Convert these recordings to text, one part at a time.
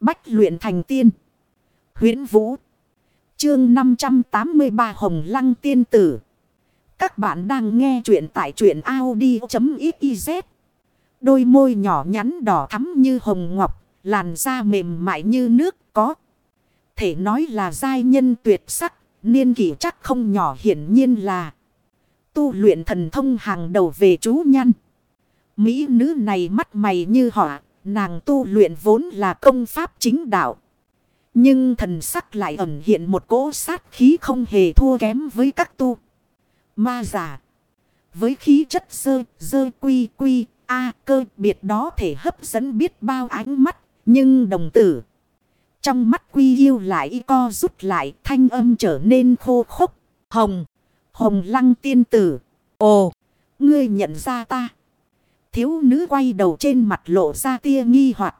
Bách luyện thành tiên. huyễn Vũ. Chương 583 Hồng Lăng Tiên Tử. Các bạn đang nghe truyện tại truyện Audi.xyz. Đôi môi nhỏ nhắn đỏ thắm như hồng ngọc. Làn da mềm mại như nước có. Thể nói là giai nhân tuyệt sắc. Niên kỷ chắc không nhỏ hiển nhiên là. Tu luyện thần thông hàng đầu về chú nhăn. Mỹ nữ này mắt mày như họa. Nàng tu luyện vốn là công pháp chính đạo. Nhưng thần sắc lại ẩn hiện một cỗ sát khí không hề thua kém với các tu. Ma giả. Với khí chất sơ, dơ quy quy, a cơ biệt đó thể hấp dẫn biết bao ánh mắt. Nhưng đồng tử. Trong mắt quy yêu lại co rút lại thanh âm trở nên khô khốc. Hồng. Hồng lăng tiên tử. Ồ. Ngươi nhận ra ta. Thiếu nữ quay đầu trên mặt lộ ra tia nghi hoặc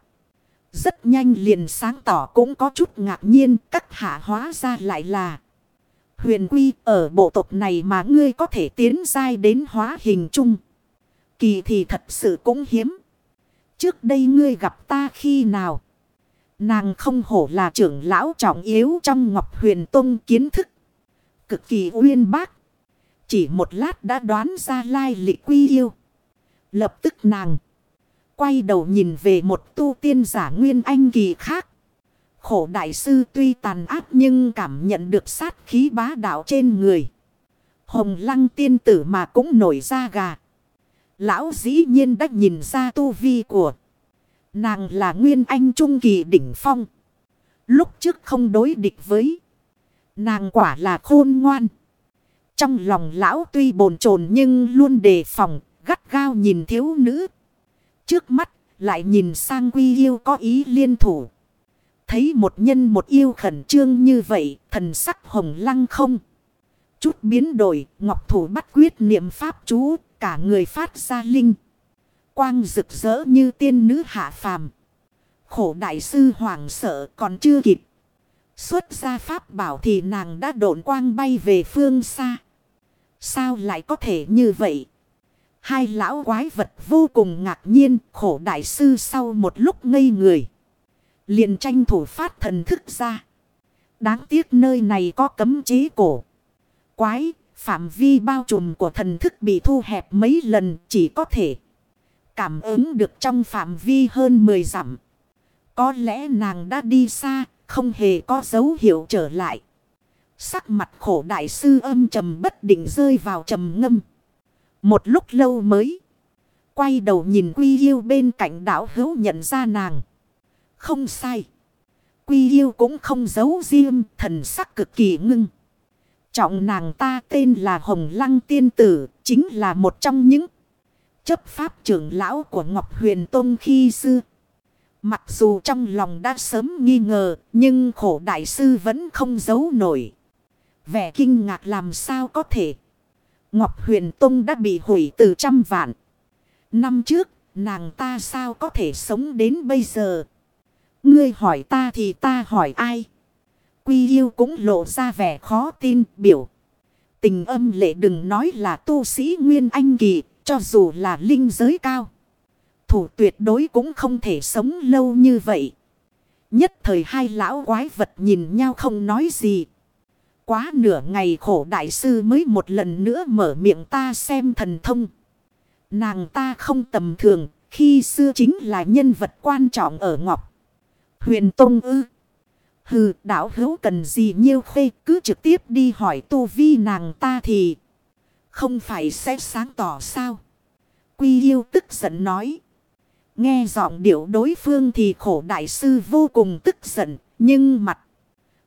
Rất nhanh liền sáng tỏ cũng có chút ngạc nhiên, các hạ hóa ra lại là. Huyền quy, ở bộ tộc này mà ngươi có thể tiến dai đến hóa hình chung. Kỳ thì thật sự cũng hiếm. Trước đây ngươi gặp ta khi nào? Nàng không hổ là trưởng lão trọng yếu trong Ngọc Huyền Tông kiến thức. Cực kỳ uyên bác. Chỉ một lát đã đoán ra lai lị quy yêu. Lập tức nàng. Quay đầu nhìn về một tu tiên giả nguyên anh kỳ khác. Khổ đại sư tuy tàn ác nhưng cảm nhận được sát khí bá đạo trên người. Hồng lăng tiên tử mà cũng nổi ra gà. Lão dĩ nhiên đã nhìn ra tu vi của. Nàng là nguyên anh trung kỳ đỉnh phong. Lúc trước không đối địch với. Nàng quả là khôn ngoan. Trong lòng lão tuy bồn chồn nhưng luôn đề phòng gao nhìn thiếu nữ. Trước mắt lại nhìn sang quy yêu có ý liên thủ. Thấy một nhân một yêu khẩn trương như vậy, thần sắc hồng lăng không. Chút biến đổi, ngọc thủ bắt quyết niệm pháp chú, cả người phát ra linh. Quang rực rỡ như tiên nữ hạ phàm. Khổ đại sư hoàng sợ còn chưa kịp. Xuất ra pháp bảo thì nàng đã độn quang bay về phương xa. Sao lại có thể như vậy? Hai lão quái vật vô cùng ngạc nhiên, khổ đại sư sau một lúc ngây người. Liền tranh thủ phát thần thức ra. Đáng tiếc nơi này có cấm chế cổ. Quái, phạm vi bao trùm của thần thức bị thu hẹp mấy lần chỉ có thể cảm ứng được trong phạm vi hơn 10 dặm. Có lẽ nàng đã đi xa, không hề có dấu hiệu trở lại. Sắc mặt khổ đại sư âm trầm bất định rơi vào trầm ngâm. Một lúc lâu mới. Quay đầu nhìn quy yêu bên cạnh đảo hữu nhận ra nàng. Không sai. Quy yêu cũng không giấu riêng thần sắc cực kỳ ngưng. Trọng nàng ta tên là Hồng Lăng Tiên Tử. Chính là một trong những chấp pháp trưởng lão của Ngọc Huyền Tông khi xưa. Mặc dù trong lòng đã sớm nghi ngờ, nhưng khổ đại sư vẫn không giấu nổi. Vẻ kinh ngạc làm sao có thể. Ngọc Huyền Tông đã bị hủy từ trăm vạn. Năm trước, nàng ta sao có thể sống đến bây giờ? Ngươi hỏi ta thì ta hỏi ai? Quy yêu cũng lộ ra vẻ khó tin biểu. Tình âm lệ đừng nói là tu sĩ Nguyên Anh Kỳ, cho dù là linh giới cao. Thủ tuyệt đối cũng không thể sống lâu như vậy. Nhất thời hai lão quái vật nhìn nhau không nói gì. Quá nửa ngày khổ đại sư mới một lần nữa mở miệng ta xem thần thông. Nàng ta không tầm thường, khi xưa chính là nhân vật quan trọng ở Ngọc. Huyền Tông ư. Hừ, đảo hữu cần gì nhiêu khê cứ trực tiếp đi hỏi tu vi nàng ta thì không phải sẽ sáng tỏ sao. Quy yêu tức giận nói. Nghe giọng điệu đối phương thì khổ đại sư vô cùng tức giận, nhưng mặt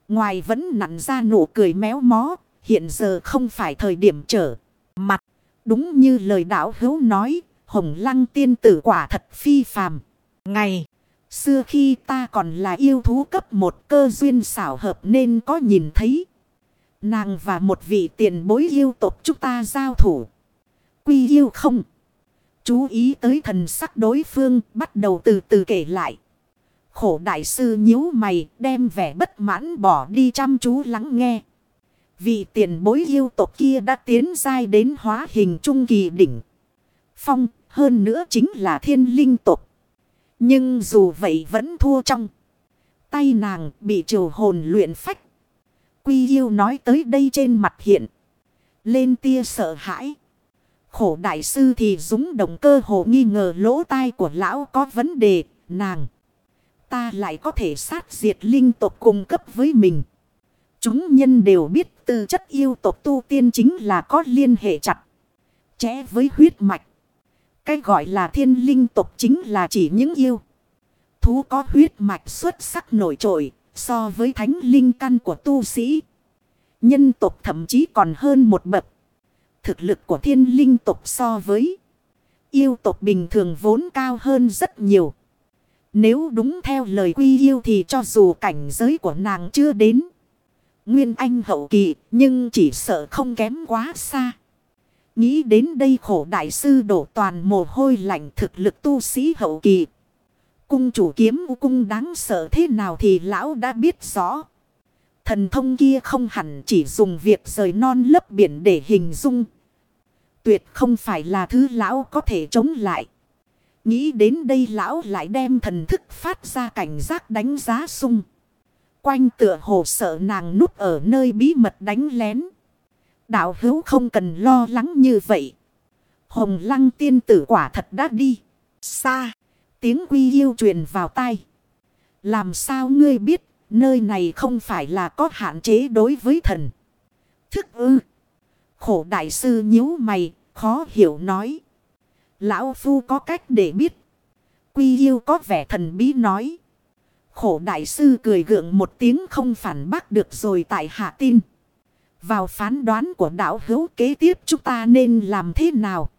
Ngoài vẫn nặn ra nụ cười méo mó. Hiện giờ không phải thời điểm trở mặt. Đúng như lời đạo hữu nói. Hồng lăng tiên tử quả thật phi phàm. Ngày, xưa khi ta còn là yêu thú cấp một cơ duyên xảo hợp nên có nhìn thấy. Nàng và một vị tiền bối yêu tộc chúng ta giao thủ. Quy yêu không. Chú ý tới thần sắc đối phương, bắt đầu từ từ kể lại. Khổ đại sư nhíu mày, đem vẻ bất mãn bỏ đi chăm chú lắng nghe. Vị tiền bối yêu tộc kia đã tiến dai đến hóa hình trung kỳ đỉnh. Phong, hơn nữa chính là thiên linh tộc. Nhưng dù vậy vẫn thua trong. tay nàng bị triều hồn luyện phách. Quy yêu nói tới đây trên mặt hiện. Lên tia sợ hãi. Khổ đại sư thì dũng động cơ hồ nghi ngờ lỗ tai của lão có vấn đề. Nàng. Ta lại có thể sát diệt linh tộc cung cấp với mình. Chúng nhân đều biết tư chất yêu tộc tu tiên chính là có liên hệ chặt. Chẽ với huyết mạch. Cái gọi là thiên linh tộc chính là chỉ những yêu. Thú có huyết mạch xuất sắc nổi trội so với thánh linh căn của tu sĩ. Nhân tộc thậm chí còn hơn một bậc. Thực lực của thiên linh tộc so với yêu tộc bình thường vốn cao hơn rất nhiều. Nếu đúng theo lời quy yêu thì cho dù cảnh giới của nàng chưa đến. Nguyên anh hậu kỳ, nhưng chỉ sợ không kém quá xa. Nghĩ đến đây khổ đại sư đổ toàn mồ hôi lạnh thực lực tu sĩ hậu kỳ. Cung chủ kiếm u cung đáng sợ thế nào thì lão đã biết rõ. Thần thông kia không hẳn chỉ dùng việc rời non lấp biển để hình dung. Tuyệt không phải là thứ lão có thể chống lại. Nghĩ đến đây lão lại đem thần thức phát ra cảnh giác đánh giá sung. Quanh tựa hồ sợ nàng núp ở nơi bí mật đánh lén. Đạo hữu không cần lo lắng như vậy. Hồng lăng tiên tử quả thật đã đi. Xa. Tiếng quy yêu truyền vào tai. Làm sao ngươi biết nơi này không phải là có hạn chế đối với thần. Thức ư. Khổ đại sư nhíu mày, khó hiểu nói. Lão Phu có cách để biết. Quy yêu có vẻ thần bí nói. Khổ đại sư cười gượng một tiếng không phản bác được rồi tại hạ tin. Vào phán đoán của đạo hữu kế tiếp chúng ta nên làm thế nào?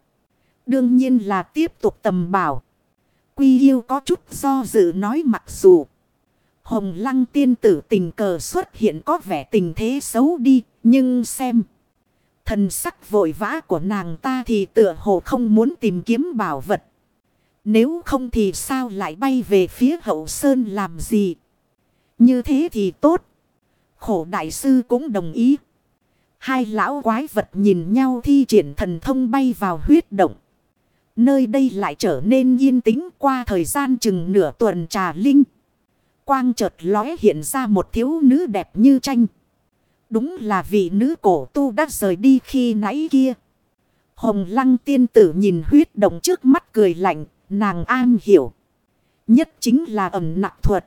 Đương nhiên là tiếp tục tầm bảo. Quy yêu có chút do dự nói mặc dù. Hồng lăng tiên tử tình cờ xuất hiện có vẻ tình thế xấu đi. Nhưng xem. Thần sắc vội vã của nàng ta thì tựa hồ không muốn tìm kiếm bảo vật. Nếu không thì sao lại bay về phía hậu sơn làm gì? Như thế thì tốt. Khổ đại sư cũng đồng ý. Hai lão quái vật nhìn nhau thi triển thần thông bay vào huyết động. Nơi đây lại trở nên yên tĩnh qua thời gian chừng nửa tuần trà linh. Quang chợt lóe hiện ra một thiếu nữ đẹp như tranh. Đúng là vị nữ cổ tu đã rời đi khi nãy kia. Hồng lăng tiên tử nhìn huyết động trước mắt cười lạnh, nàng an hiểu. Nhất chính là ẩm nặng thuật.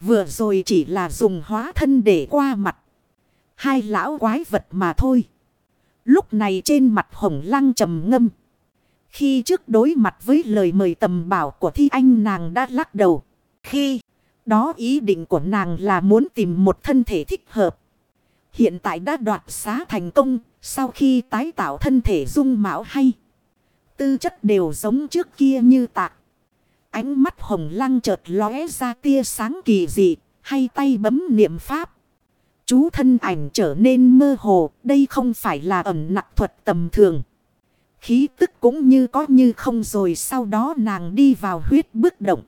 Vừa rồi chỉ là dùng hóa thân để qua mặt. Hai lão quái vật mà thôi. Lúc này trên mặt hồng lăng trầm ngâm. Khi trước đối mặt với lời mời tầm bảo của thi anh nàng đã lắc đầu. Khi đó ý định của nàng là muốn tìm một thân thể thích hợp. Hiện tại đã đoạt xá thành công. Sau khi tái tạo thân thể dung mạo hay. Tư chất đều giống trước kia như tạc. Ánh mắt hồng lăng chợt lóe ra tia sáng kỳ dị. Hay tay bấm niệm pháp. Chú thân ảnh trở nên mơ hồ. Đây không phải là ẩm nặc thuật tầm thường. Khí tức cũng như có như không rồi, sau đó nàng đi vào huyết bước động.